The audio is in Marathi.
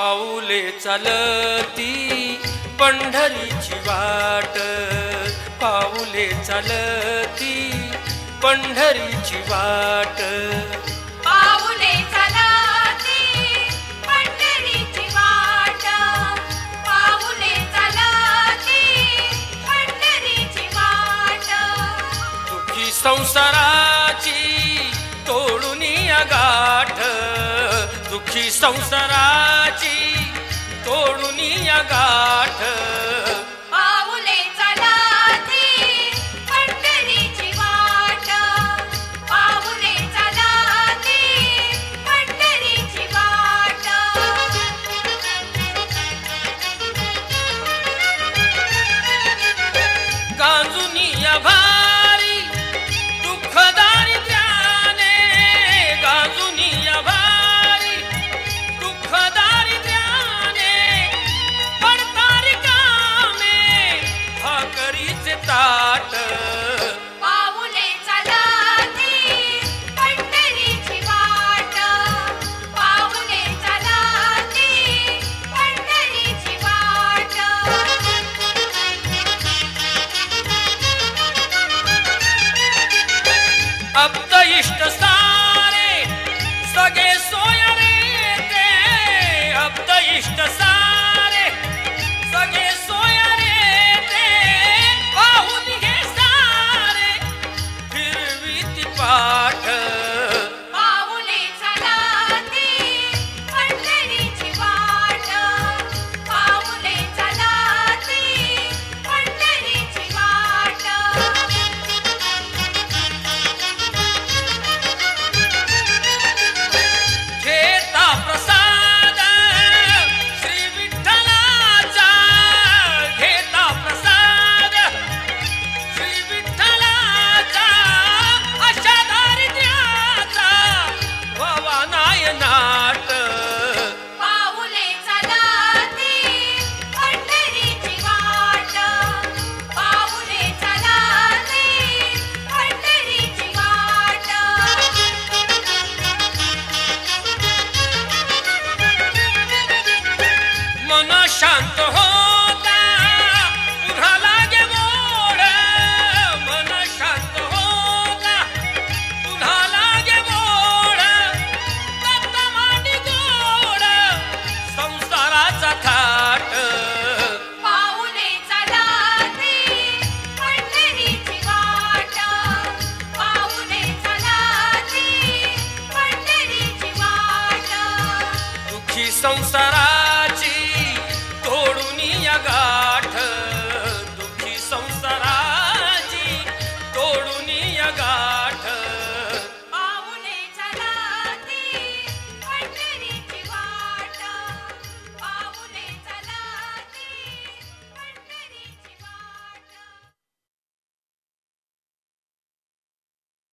पाऊले चालती पंढरीची वाट. पाऊले चालती पंढरीची वाट. पाऊले चालती पंढरीची वाट. पाऊले चालती पंढरीची वाट. दुखी संसाराची गाठ दुखी संसाराची तोडून गाठ. पाऊले चालती पंढरीची वाट पाऊले चालती पंढरीची वाट गांजुनी या भारी ताट São Sará.